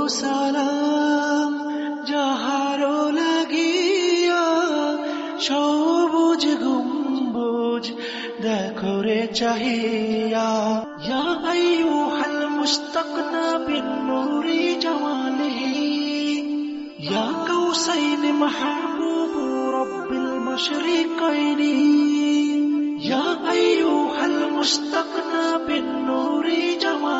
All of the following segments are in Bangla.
সালাম যাহারো লাগিয়া সবুজ গম্বুজ দেখো রে চাহিয়া ইয়া আইয়ুহাল মুস্তাকনা বিন নূরি জামালিহি ইয়া কাউসাইন মাহবুব রব্বিল মাশরিকাইনি ইয়া আইয়ুহাল মুস্তাকনা বিন নূরি জামালিহি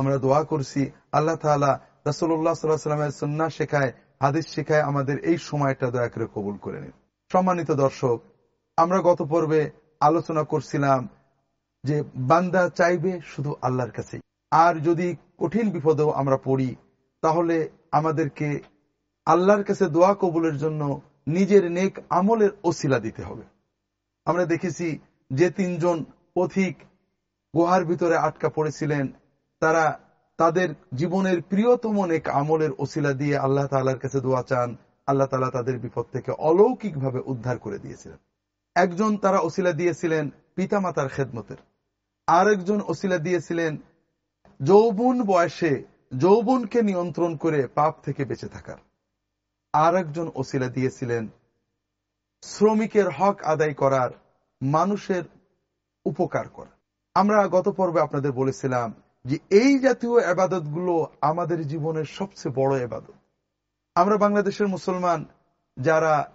আমরা দোয়া করছি। আল্লাহ তাআলা রাসুল্লাহ সাল্লাহ সাল্লামের সন্না শেখায়, হাদিস শেখায় আমাদের এই সময়টা দয়া করে কবুল করে নিন। সম্মানিত দর্শক, আমরা গত পর্বে আলোচনা করছিলাম যে বান্দা চাইবে শুধু আল্লাহর কাছে আর যদি কঠিন বিপদেও আমরা পড়ি, তাহলে আমাদেরকে আল্লাহর কাছে দোয়া কবুলের জন্য নিজের নেক আমলের ওসিলা দিতে হবে। আমরা দেখেছি যে তিনজন পথিক গুহার ভিতরে আটকা পড়েছিলেন। তারা তাদের জীবনের প্রিয়তম নেক আমলের ওসিলা দিয়ে আল্লাহ তালার কাছে দোয়া চান। আল্লাহ তালা তাদের বিপদ থেকে অলৌকিকভাবে উদ্ধার করে দিয়েছিলেন। একজন তারা ওসিলা দিয়েছিলেন পিতামাতার খেদমতের। আর একজন ওসিলা দিয়েছিলেন যৌবন বয়সে যৌবনকে নিয়ন্ত্রণ করে পাপ থেকে বেঁচে থাকার। আর একজন ওসিলা দিয়েছিলেন শ্রমিকের হক আদায় করার, মানুষের উপকার করা আমরা গত পর্বে আপনাদের বলেছিলাম যে এই জাতীয় এবাদতগুলো আমাদের জীবনের সবচেয়ে বড় এবাদত আমরা বাংলাদেশের মুসলমান যারা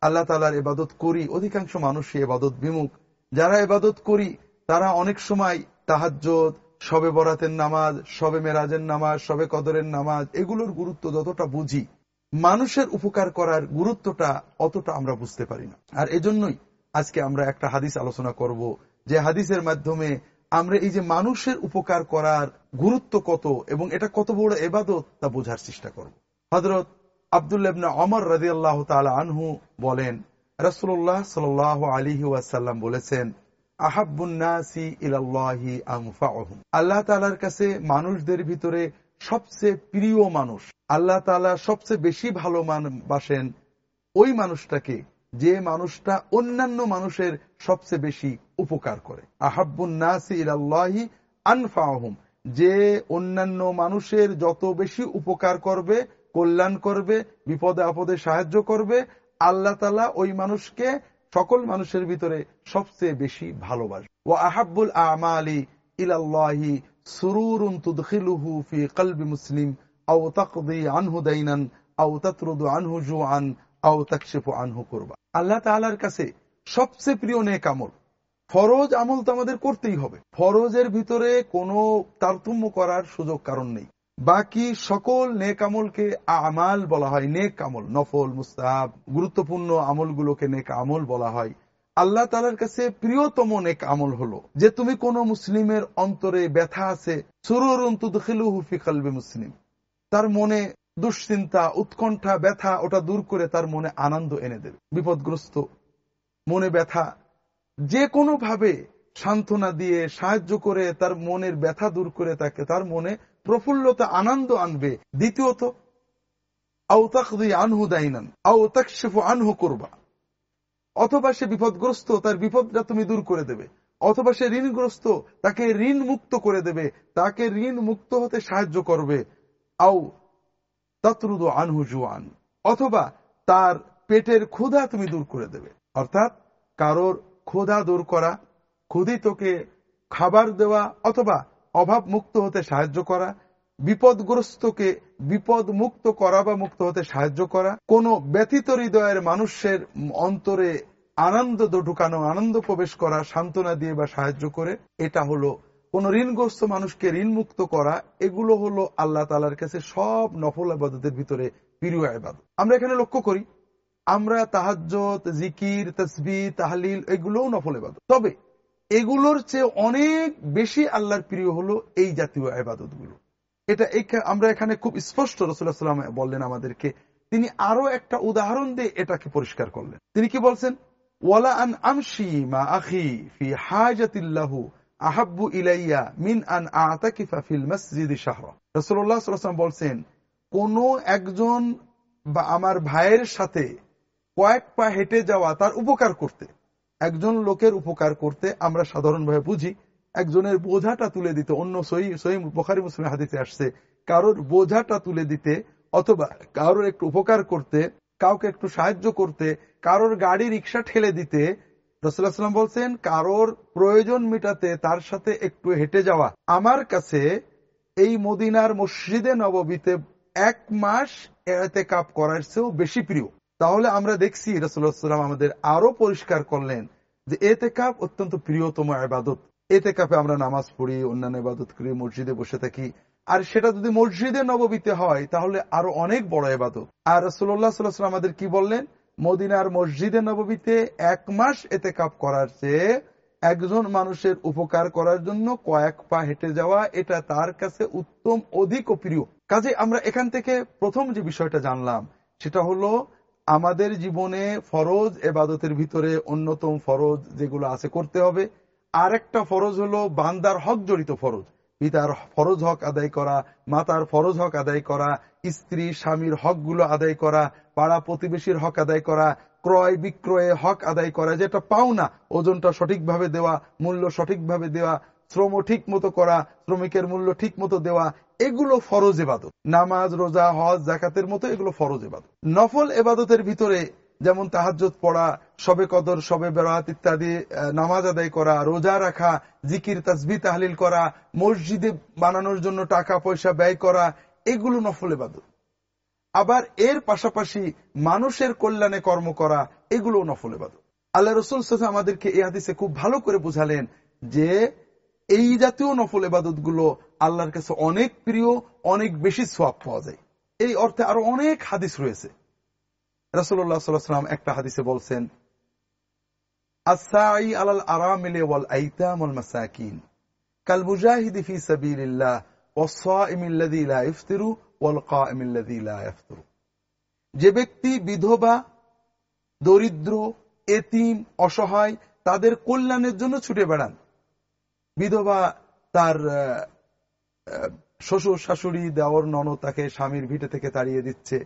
আল্লাহ তালার এবাদত করি, অধিকাংশ মানুষই এবাদত বিমুখ। যারা এবাদত করি, তারা অনেক সময় তাহাজ্জত সবে বরাতের নামাজ, সবে মেরাজের নামাজ, সবে কদরের নামাজ, এগুলোর গুরুত্ব যতটা বুঝি, মানুষের উপকার করার গুরুত্বটা অতটা আমরা বুঝতে পারি না। আর এজন্যই আজকে আমরা একটা হাদিস আলোচনা করব, যে হাদিসের মাধ্যমে আমরা এই যে মানুষের উপকার করার গুরুত্ব কত এবং এটা কত বড় এবাদত, তা বোঝার চেষ্টা করব। হজরত আবদুল্লাবনা অমর রাজি আল্লাহ আনহু বলেন রসুল্লাহ সাল আলিহি ওয়াসাল্লাম বলেছেন আল্লাহ কাছে মানুষদের ভিতরে সবচেয়ে প্রিয় মানুষ, আল্লাহ তালা সবচেয়ে বেশি ভালো বাসেন ওই মানুষটাকে যে মানুষটা অন্যান্য মানুষের সবচেয়ে বেশি উপকার করে। আহাবুন্নাসি আনফাহম যে অন্যান্য মানুষের যত বেশি উপকার করবে, কল্যাণ করবে, বিপদে আপদে সাহায্য করবে, আল্লাহ তালা ওই মানুষকে সকল মানুষের ভিতরে সবচেয়ে বেশি ভালোবাসে। ও আহাবুল আমালি ইলাল্লাহি সুরুরুন তুদখিলুহু ফি কলবি মুসলিম, আও তাকদি আনহু দাইনান, আও তাতরুদু আনহু জুআন, আও তাকশিফু আনহু করবা আল্লাহ তাআলার কাছে সবচেয়ে প্রিয় নেক আমল। ফরজ আমল তো আমাদের করতেই হবে। ফরজের ভিতরে কোনো তারতম্য করার সুযোগ কারণ নেই। বাকি সকল নেক আমলকে আমাল বলা হয় নেক আমল। নফল, মুস্তাহাব, গুরুত্বপূর্ণ আমলগুলোকে নেক আমল বলা হয়। আল্লাহ তালার কাছে প্রিয়তম নেক আমল হলো যে তুমি কোন মুসলিমের অন্তরে ব্যথা আছে, সুরুরুন তুদখিলুহুফি কালবে মুসলিম। তার মনে দুশ্চিন্তা, উৎকণ্ঠা, ব্যথা, ওটা দূর করে তার মনে আনন্দ এনে দেবে। বিপদগ্রস্ত, মনে ব্যথা, যে কোনো ভাবে সান্ত্বনা দিয়ে, সাহায্য করে তার মনের ব্যথা দূর করে তাকে, তার মনে প্রফুল্লতা, আনন্দ আনবে। দ্বিতীয়ত অথবা সে বিপদগ্রস্ত, তার বিপদটা তুমি দূর করে দেবে। অথবা সে ঋণগ্রস্ত, তাকে ঋণ মুক্ত করে দেবে, তাকে ঋণ মুক্ত হতে সাহায্য করবে। আও তত্রুদ আনহু জুয়ান, অথবা তার পেটের ক্ষুধা তুমি দূর করে দেবে। অর্থাৎ কারোর ক্ষুধা দূর করা ক্ষুধিতকে খাবার দেওয়া, অথবা অভাব মুক্ত হতে সাহায্য করা, বিপদগ্রস্তকে বিপদ মুক্ত করা বা মুক্ত হতে সাহায্য করা, কোন ব্যতীত হৃদয়ের মানুষের অন্তরে আনন্দ ঢুকানো, আনন্দ প্রবেশ করা, সান্ত্বনা দিয়ে বা সাহায্য করে, এটা হলো কোন ঋণগ্রস্ত মানুষকে ঋণ মুক্ত করা, এগুলো হলো আল্লাহ তালার কাছে সব নফল আবাদতের ভিতরে প্রিয় আবাদ আমরা এখানে লক্ষ্য করি, আমরা তাহাজ্জত জিকির তসবি তাহলিল, এগুলোও নফল আবাদত তবে এগুলোর চেয়ে অনেক বেশি আল্লাহর প্রিয় হলো এই জাতীয় আবাদতগুলো এটা আমরা এখানে খুব স্পষ্ট রসুল্লাহ সাল্লাম বললেন আমাদেরকে, তিনি আরও একটা উদাহরণ দিয়ে এটাকে পরিষ্কার করলেন। তিনি কি বলছেন? ওয়ালা আন আমশি মা আখি ফি হাজাতিল্লাহু আহাব্বু ইলাইয়া মিন আন আতাকিফা ফিল মসজিদ শাহরা। রাসূলুল্লাহ সাল্লাল্লাহু বলছেন, কোন একজন বা আমার ভাইয়ের সাথে কয়েক পা হেঁটে যাওয়া তার উপকার করতে। একজন লোকের উপকার করতে আমরা সাধারণভাবে বুঝি, একজনের বোঝাটা তুলে দিতে। অন্য সহি সহি বোখারি মুসলিম হাদিসে আসছে, কারোর বোঝাটা তুলে দিতে অথবা কারোর একটু উপকার করতে, কাউকে একটু সাহায্য করতে, কারোর গাড়ি রিক্সা ঠেলে দিতে রসুল্লাহাম বলছেন, কারোর প্রয়োজন মিটাতে তার সাথে একটু হেঁটে যাওয়া। আমার কাছে এই মদিনার মসজিদে নববীতে এক মাস এড়াতে কাপ করার চেয়েও বেশি প্রিয়। তাহলে আমরা দেখছি রসুল্লাহাম আমাদের আরও পরিষ্কার করলেন যে এতে কাপ অত্যন্ত প্রিয়তম আবাদত এতে কাপে আমরা নামাজ পড়ি, অন্যান্য ইবাদত করি, মসজিদে বসে থাকি। আর সেটা যদি মসজিদে নববীতে হয়, তাহলে আরও অনেক বড় এবাদত আর রসুল্লাহ সাল্লাহ আমাদের কি বললেন? মদিনার মসজিদে নববীতে এক মাস এতে কাপ করার চেয়ে একজন মানুষের উপকার করার জন্য কয়েক পা হেঁটে যাওয়া এটা তার কাছে উত্তম, অধিক ও প্রিয়। কাজে আমরা এখান থেকে প্রথম যে বিষয়টা জানলাম, সেটা হলো আমাদের জীবনে ফরজ এবাদতের ভিতরে অন্যতম ফরজ যেগুলো আছে করতে হবে। আরেকটা ফরজ হলো বান্দার হক জড়িত ফরজ। পিতার ফরজ হক আদায় করা, মাতার ফরজ হক আদায় করা, স্ত্রী, স্বামীর হকগুলো আদায় করা পাড়া প্রতিবেশীর হক আদায় করা, ক্রয় বিক্রয়ে হক আদায় করা যেটা পাও না ওজনটা সঠিকভাবে দেওয়া, মূল্য সঠিকভাবে দেওয়া, শ্রম ঠিক মতো করা, শ্রমিকের মূল্য ঠিক মতো দেওয়া, এগুলো ফরজ এবাদত। নামাজ, রোজা, হজ জাকাতের মতো এগুলো ফরজ এবাদত। নফল এবাদতের ভিতরে যেমন তাহাজত পড়া সবে কদর সবে বেড়াত ইত্যাদি নামাজ আদায় করা, রোজা রাখা, জিকির তাজবি তাহলিল করা, মসজিদে বানানোর জন্য টাকা পয়সা ব্যয় করা, এগুলো নফল এবাদত। আবার এর পাশাপাশি মানুষের কল্যাণে কর্ম করা এগুলো নফল এবাদত আল্লাহ রসুল সাথে আমাদেরকে এই হাদিসে খুব ভালো করে বুঝালেন যে এই জাতীয় নফল এবাদতগুলো আল্লাহর কাছে অনেক প্রিয়, অনেক বেশি সোয়াব পাওয়া যায়। এই অর্থে আরও অনেক হাদিস রয়েছে। রাসুল্লাহ একটা হাদিসে বলছেন আসাই আলাল আরামিলে যে ব্যক্তি, বিধবা, দরিদ্র, এতিম, অসহায়, তাদের কল্যাণের জন্য ছুটে বেড়ান। বিধবা তার শ্বশুর, শাশুড়ি দেওয়ার ননদ তাকে স্বামীর ভিটে থেকে তাড়িয়ে দিচ্ছে,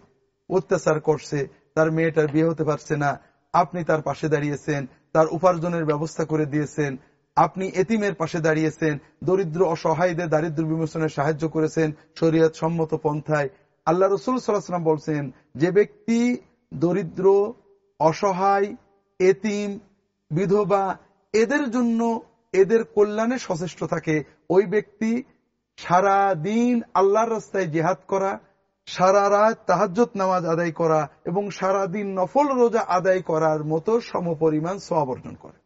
অত্যাচার করছে, তার মেয়েটার বিয়ে হতে পারছে না, আপনি তার পাশে দাঁড়িয়েছেন, তার উপার্জনের ব্যবস্থা করে দিয়েছেন আপনি এতিমের পাশে দাঁড়িয়েছেন, দরিদ্র অসহায়দের দারিদ্র বিমোচনে সাহায্য করেছেন শরীয়ত সম্মত পন্থায়। আল্লাহ রসুল সাল্লাহাম বলছেন, যে ব্যক্তি দরিদ্র, অসহায়, এতিম, বিধবা, এদের জন্য এদের কল্যাণে সচেষ্ট থাকে। ওই ব্যক্তি সারা দিন আল্লাহর রাস্তায় জেহাদ করা, সারা রাত তাহাজ্জত নামাজ আদায় করা এবং সারা দিন নফল রোজা আদায় করার মতো সমপরিমাণ সব অর্জন করে।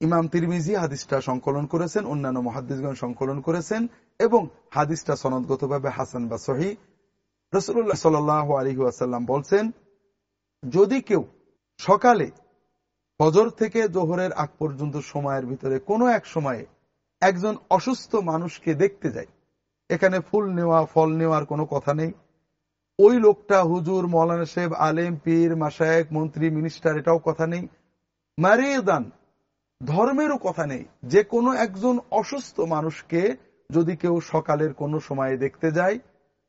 ইমাম তিরমিজি হাদিসটা সংকলন করেছেন, অন্যান্য মহাদিসগণ সংকলন করেছেন, এবং হাদিসটা সনদগতভাবে হাসান বা সহি। রসুল্লাহ সাল আলী আসাল্লাম বলছেন, যদি কেউ সকালে ফজর থেকে জোহরের আগ পর্যন্ত সময়ের ভিতরে কোনো এক সময়ে একজন অসুস্থ মানুষকে দেখতে যায়, এখানে ফুল নেওয়া, ফল নেওয়ার কোনো কথা নেই। ওই লোকটা হুজুর, মৌলানা সাহেব, আলেম, পীর মাসায়েক মন্ত্রী, মিনিস্টার, এটাও কথা নেই। মারিদান ধর্মেরও কথা নেই। যে কোনো একজন অসুস্থ মানুষকে যদি কেউ সকালের কোনো সময়ে দেখতে যায়,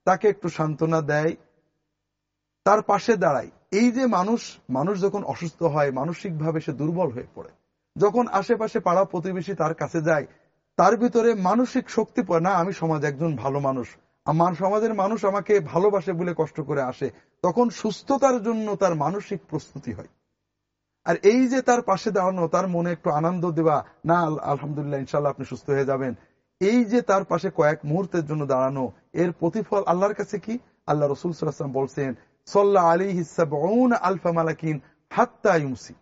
তাকে একটু সান্ত্বনা দেয়, তার পাশে দাঁড়ায়। এই যে মানুষ মানুষ যখন অসুস্থ হয়, মানসিকভাবে সে দুর্বল হয়ে পড়ে। যখন আশেপাশে পাড়া প্রতিবেশী তার কাছে যায়, তার ভিতরে মানসিক শক্তি পড়ে, না, আমি সমাজ একজন ভালো মানুষ। আমার সমাজের মানুষ আমাকে ভালোবাসে বলে কষ্ট করে আসে। তখন সুস্থতার জন্য তার মানসিক প্রস্তুতি হয়। আর এই যে তার পাশে দাঁড়ানো, তার মনে একটু আনন্দ দেওয়া, না, আলহামদুলিল্লাহ ইনশাল্লাহ আপনি সুস্থ হয়ে যাবেন। এই যে তার পাশে কয়েক মুহূর্তের জন্য দাঁড়ানো, এর প্রতিফল আল্লাহর কাছে কি? আল্লাহ রসুল সাল্লাম বলছেন সল্লাহ আলী হিসাবন আলফা মালাকিন হাত্তা ইউসি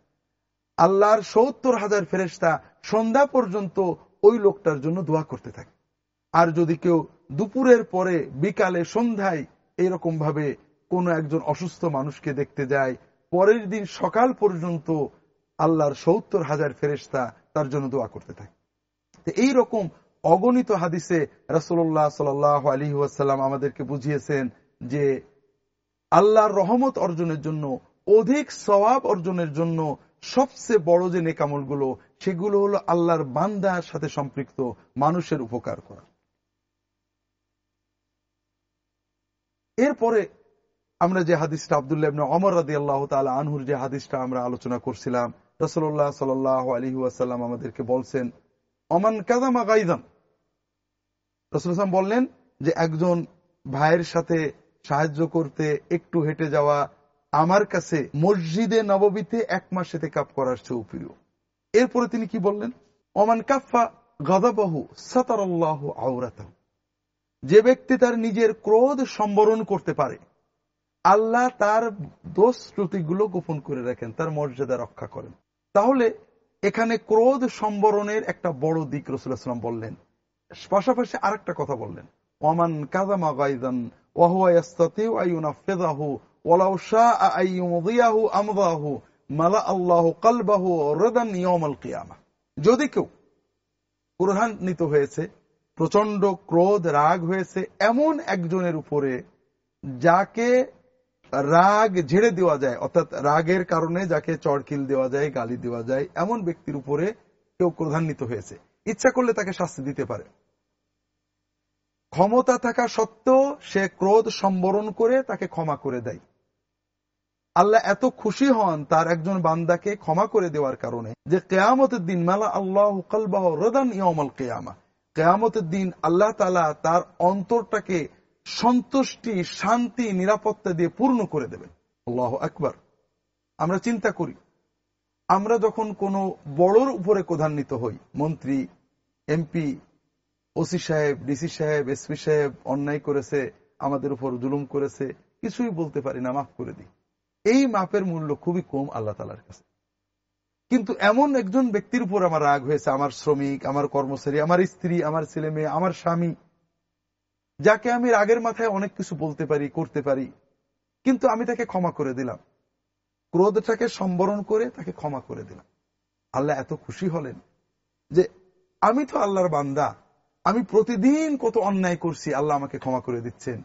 আল্লাহর সত্তর হাজার ফেরেস্তা সন্ধ্যা পর্যন্ত ওই লোকটার জন্য দোয়া করতে থাকে। আর যদি কেউ দুপুরের পরে বিকালে সন্ধ্যায় এরকম ভাবে কোনো একজন অসুস্থ মানুষকে দেখতে যায় পরের দিন সকাল পর্যন্ত আল্লাহর সত্তর হাজার ফেরেস্তা তার জন্য দোয়া করতে থাকে। এই রকম অগণিত হাদিসে রাসুল্লাহ সাল আলী ওয়াসাল্লাম আমাদেরকে বুঝিয়েছেন যে আল্লাহর রহমত অর্জনের জন্য, অধিক সবাব অর্জনের জন্য সবচেয়ে বড় যে নেকামলগুলো, সেগুলো হলো আল্লাহর বান্দার সাথে সম্পৃক্ত মানুষের উপকার করা। এরপরে আমরা যে হাদিসটা আবদুল্লাহ অমর রাদি আল্লাহ তালা আনহুর যে হাদিসটা আমরা আলোচনা করছিলাম রসল্লাহ সাল আলী ওয়াসাল্লাম আমাদেরকে বলছেন অমান কাদামা গাইদান রসুলাম বললেন যে, একজন ভাইয়ের সাথে সাহায্য করতে একটু হেঁটে যাওয়া আমার কাছে মসজিদে নববীতে এক মাস সাথে কাপ করার চেয়েও প্রিয়। এরপরে তিনি কি বললেন? অমান কাফা গাদাবাহু সাতার আউরাত যে ব্যক্তি তার নিজের ক্রোধ সম্বরণ করতে পারে আল্লাহ তার দোষ ত্রুটিগুলো গোপন করে রাখেন, তার মর্যাদা রক্ষা করেন। তাহলে এখানে ক্রোধ সম্বরণের একটা বড় দিক রসুলাম বললেন। পাশাপাশি আরেকটা কথা বললেন। ওমান যদি কেউ ক্রোধান্বিত হয়েছে প্রচণ্ড ক্রোধ, রাগ হয়েছে, এমন একজনের উপরে যাকে রাগ ঝেড়ে দেওয়া যায়, অর্থাৎ রাগের কারণে যাকে চড়কিল দেওয়া যায়, গালি দেওয়া যায়, এমন ব্যক্তির উপরে কেউ ক্রধান্বিত হয়েছে। ইচ্ছা করলে তাকে শাস্তি দিতে পারে। ক্ষমতা থাকা সত্ত্বেও সে ক্রোধ সম্বরণ করে তাকে ক্ষমা করে দেয়। আল্লাহ এত খুশি হন তার একজন বান্দাকে ক্ষমা করে দেওয়ার কারণে যে কেয়ামতের দিন, মালা আল্লাহ কালবাহ রদান ইয়মাল কেয়ামা। কেয়ামতের দিন আল্লাহ তালা তার অন্তরটাকে সন্তুষ্টি, শান্তি, নিরাপত্তা দিয়ে পূর্ণ করে দেবেন। আল্লাহ একবার আমরা চিন্তা করি, আমরা যখন কোনো বড়র উপরে ক্রধান্বিত হই, মন্ত্রী, এমপি, ওসি সাহেব, ডিসি সাহেব, এসপি সাহেব অন্যায় করেছে, আমাদের উপর জুলুম করেছে, কিছুই বলতে পারি না, মাফ করে দিই। এই মাপের মূল্য খুবই কম আল্লাহ তালার কাছে। কিন্তু এমন একজন ব্যক্তির উপর আমার রাগ হয়েছে, আমার শ্রমিক, আমার কর্মচারী, আমার স্ত্রী, আমার ছেলে মেয়ে আমার স্বামী যাকে আমি রাগের মাথায় অনেক কিছু বলতে পারি, করতে পারি, কিন্তু আমি তাকে ক্ষমা করে দিলাম। ক্রোধটাকে সম্বরণ করে তাকে ক্ষমা করে দিলাম। আল্লাহ এত খুশি হলেন যে আমি তো আল্লাহর বান্দা। আমি প্রতিদিন কত অন্যায় করছি, আল্লাহ আমাকে ক্ষমা করে দিচ্ছেন।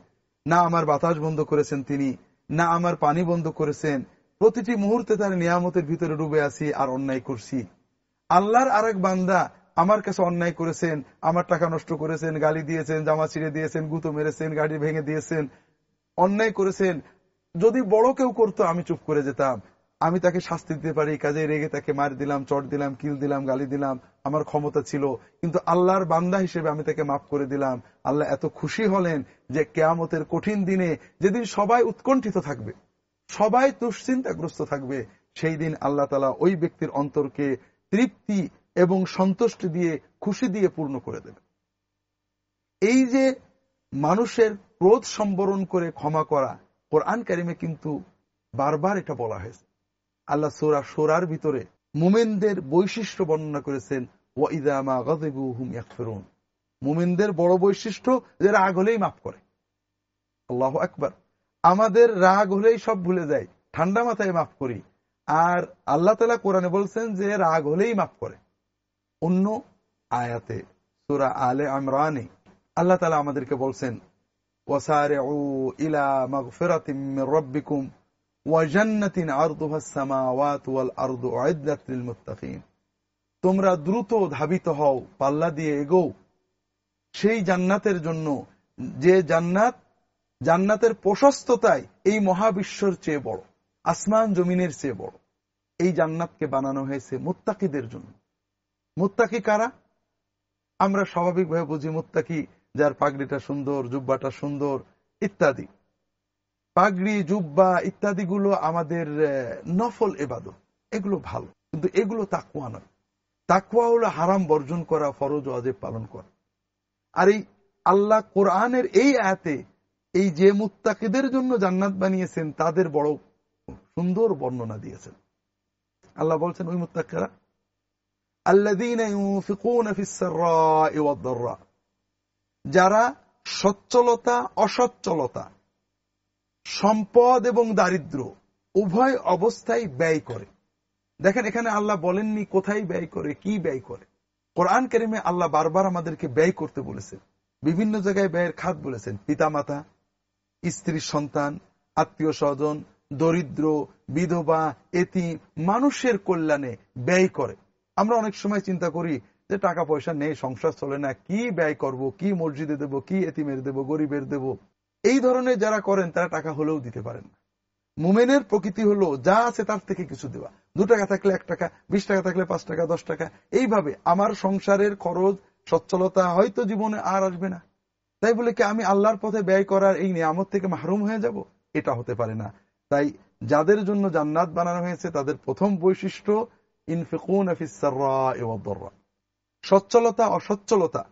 না আমার বাতাস বন্ধ করেছেন তিনি, না আমার পানি বন্ধ করেছেন। প্রতিটি মুহূর্তে তার নিয়ামতের ভিতরে ডুবে আছি আর অন্যায় করছি। আল্লাহর আরেক বান্দা আমার কাছে অন্যায় করেছেন, আমার টাকা নষ্ট করেছেন, গালি দিয়েছেন, জামা ছিঁড়ে দিয়েছেন, গুতো মেরেছেন, গাড়ি ভেঙে দিয়েছেন, অন্যায় করেছেন। যদি বড় কেউ করতো, আমি চুপ করে যেতাম। আমি তাকে শাস্তি দিতে পারি কাজে রেগে তাকে মার দিলাম, চট দিলাম, কিল দিলাম, গালি দিলাম, আমার ক্ষমতা ছিল। কিন্তু আল্লাহর বান্দা হিসেবে আমি তাকে মাফ করে দিলাম। আল্লাহ এত খুশি হলেন যে কেয়ামতের কঠিন দিনে যেদিন সবাই উৎকণ্ঠিত থাকবে, সবাই দুশ্চিন্তাগ্রস্ত থাকবে, সেই দিন আল্লাহ তালা ওই ব্যক্তির অন্তরকে তৃপ্তি এবং সন্তুষ্টি দিয়ে, খুশি দিয়ে পূর্ণ করে দেবে। এই যে মানুষের ক্রোধ সম্বরণ করে ক্ষমা করা, কোরআন কারিমে কিন্তু বারবার এটা বলা হয়েছে। আল্লাহ সোরা সোরার ভিতরে মুমেনদের বৈশিষ্ট্য বর্ণনা করেছেন মুমিনদের বড় বৈশিষ্ট্য যে রাগ হলেই মাফ করে। আল্লাহ একবার আমাদের রাগ হলেই সব ভুলে যায় ঠান্ডা মাথায় মাফ করি। আর আল্লাহ তালা কোরআনে বলছেন যে রাগ হলেই মাফ করে। অন্য আয়াতে, সুরা আলে আমরানে আল্লাহ তালা আমাদেরকে বলছেন তোমরা দ্রুত ধাবিত হও, পাল্লা দিয়ে এগো সেই জান্নাতের জন্য, যে জান্নাত, জান্নাতের প্রশস্ততায় এই মহাবিশ্বর চেয়ে বড়, আসমান জমিনের চেয়ে বড়। এই জান্নাতকে বানানো হয়েছে মুত্তাকিদের জন্য। মুত্তাকি কারা? আমরা স্বাভাবিকভাবে বুঝি মুত্তাকি, যার পাগড়িটা সুন্দর, জুব্বাটা সুন্দর, ইত্যাদি। পাগড়ি, জুব্বা ইত্যাদিগুলো আমাদের নফল এবাদত এগুলো ভালো, কিন্তু এগুলো তাকুয়া নয়। তাকুয়া হলো হারাম বর্জন করা, ফরজ অজেব পালন করা। আর এই আল্লাহ কোরআনের এই আয়াতে এই যে মুত্তাকিদের জন্য জান্নাত বানিয়েছেন, তাদের বড় সুন্দর বর্ণনা দিয়েছেন। আল্লাহ বলছেন, ওই মুত্তাকিরা যারা সচ্ছলতা, অসচ্ছলতা, সম্পদ এবং দারিদ্র উভয় অবস্থায় ব্যয় করে। দেখেন, এখানে আল্লাহ বলেননি কোথায় ব্যয় করে, কি ব্যয় করে। কোরআন কেরিমে আল্লাহ বারবার আমাদেরকে ব্যয় করতে বলেছেন। বিভিন্ন জায়গায় ব্যয়ের খাত বলেছেন। পিতামাতা স্ত্রীর সন্তান, আত্মীয় স্বজন, দরিদ্র, বিধবা এতি মানুষের কল্যাণে ব্যয় করে। আমরা অনেক সময় চিন্তা করি যে টাকা পয়সা নেই, সংসার চলে না, কি ব্যয় করব, কি মসজিদে দেব, কি এতিমের দেব, গরিবের দেব। এই ধরনের যারা করেন, তারা টাকা হলেও দিতে পারেন মুমেনের প্রকৃতি হলো, যা আছে তার থেকে কিছু দেওয়া। দু টাকা থাকলে এক টাকা, বিশ টাকা থাকলে পাঁচ টাকা, দশ টাকা। এইভাবে আমার সংসারের খরচ, সচ্ছলতা হয়তো জীবনে আর আসবে না। তাই বলে কি আমি আল্লাহর পথে ব্যয় করার এই নিয়ামত থেকে মাহরুম হয়ে যাব? এটা হতে পারে না। তাই যাদের জন্য জান্নাত বানানো হয়েছে, তাদের প্রথম বৈশিষ্ট্য ইনফিকুন সচ্ছলতা, অসচ্ছলতা,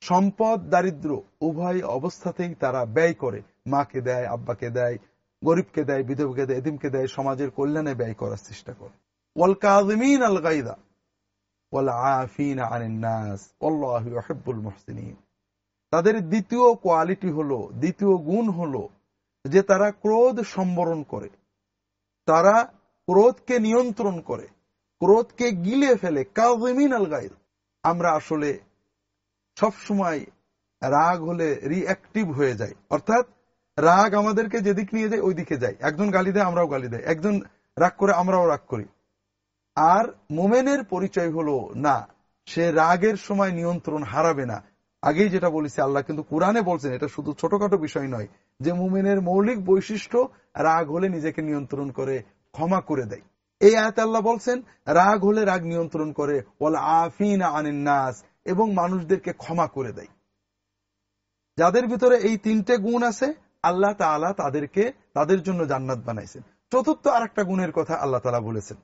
সম্পদ দারিদ্র উভয় অবস্থাতেই তারা ব্যয় করে। মাকে দেয়, আব্বাকে দেয়, গরিবকে দেয়, বিধবকে দেয় এদিমকে দেয়, সমাজের কল্যাণে ব্যয় করার চেষ্টা করে। ওয়াল কাযিমিন আল মুহসিনিন। তাদের দ্বিতীয় কোয়ালিটি হলো, দ্বিতীয় গুণ হলো যে তারা ক্রোধ সম্বরণ করে। তারা ক্রোধকে নিয়ন্ত্রণ করে। ক্রোধকে গিলে ফেলে কাজমিন আল গাইদ আমরা আসলে সবসময় রাগ হলে রিঅ্যাক্টিভ হয়ে যায় অর্থাৎ রাগ আমাদেরকে যেদিক নিয়ে যায়, ওই দিকে যায়। একজন গালি দেয়, আমরাও গালি দেয় একজন রাগ করে, আমরাও রাগ করি। আর মোমেনের পরিচয় হলো, না, সে রাগের সময় নিয়ন্ত্রণ হারাবে না। আগেই যেটা বলেছি, আল্লাহ কিন্তু কোরআনে বলছেন, এটা শুধু ছোটখাটো বিষয় নয়, যে মুমিনের মৌলিক বৈশিষ্ট্য রাগ হলে নিজেকে নিয়ন্ত্রণ করে, ক্ষমা করে দেয়। এই আয়াত আল্লাহ বলছেন, রাগ হলে রাগ নিয়ন্ত্রণ করে ওল আফিন আনিন নাস এবং মানুষদেরকে ক্ষমা করে দেয়। যাদের ভিতরে এই তিনটে গুণ আছে, আল্লাহ তালা তাদেরকে, তাদের জন্য জান্নাত বানাইছেন। চতুর্থ আর একটা গুণের কথা আল্লাহ তালা বলেছেন।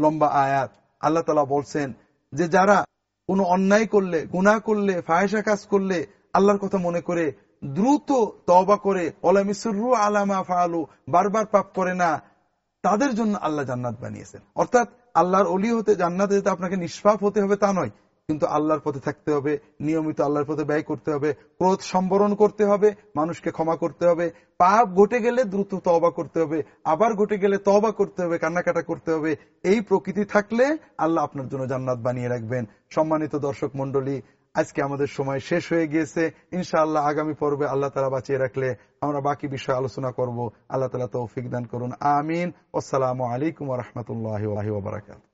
লম্বা আয়াত। আল্লাহ তাআলা বলছেন যে যারা কোনো অন্যায় করলে গুণা করলে ফায়সা কাজ করলে আল্লাহর কথা মনে করে দ্রুত তবা করে ওলামিসুরু আলামা ফালু বারবার পাপ করে না, তাদের জন্য আল্লাহ জান্নাত বানিয়েছেন। অর্থাৎ আল্লাহর অলি হতে জান্নাত যেতে আপনাকে নিষ্পাপ হতে হবে তা নয়। কিন্তু আল্লাহর পথে থাকতে হবে, নিয়মিত আল্লাহর পথে ব্যয় করতে হবে, ক্রোধ সম্বরণ করতে হবে, মানুষকে ক্ষমা করতে হবে, পাপ ঘটে গেলে দ্রুত তবা করতে হবে, আবার ঘটে গেলে তবা করতে হবে, কান্নাকাটা করতে হবে, এই প্রকৃতি থাকলে আল্লাহ আপনার জন্য জান্নাত বানিয়ে রাখবেন। সম্মানিত দর্শক মন্ডলী আজকে আমাদের সময় শেষ হয়ে গিয়েছে। ইনশাআল্লাহ আগামী পর্বে আল্লাহ তালা বাঁচিয়ে রাখলে আমরা বাকি বিষয়ে আলোচনা করব। আল্লাহ তালা তৌফিক দান করুন। আমিন। আসসালামু আলাইকুম রহমতুল্লাহ বারাকাত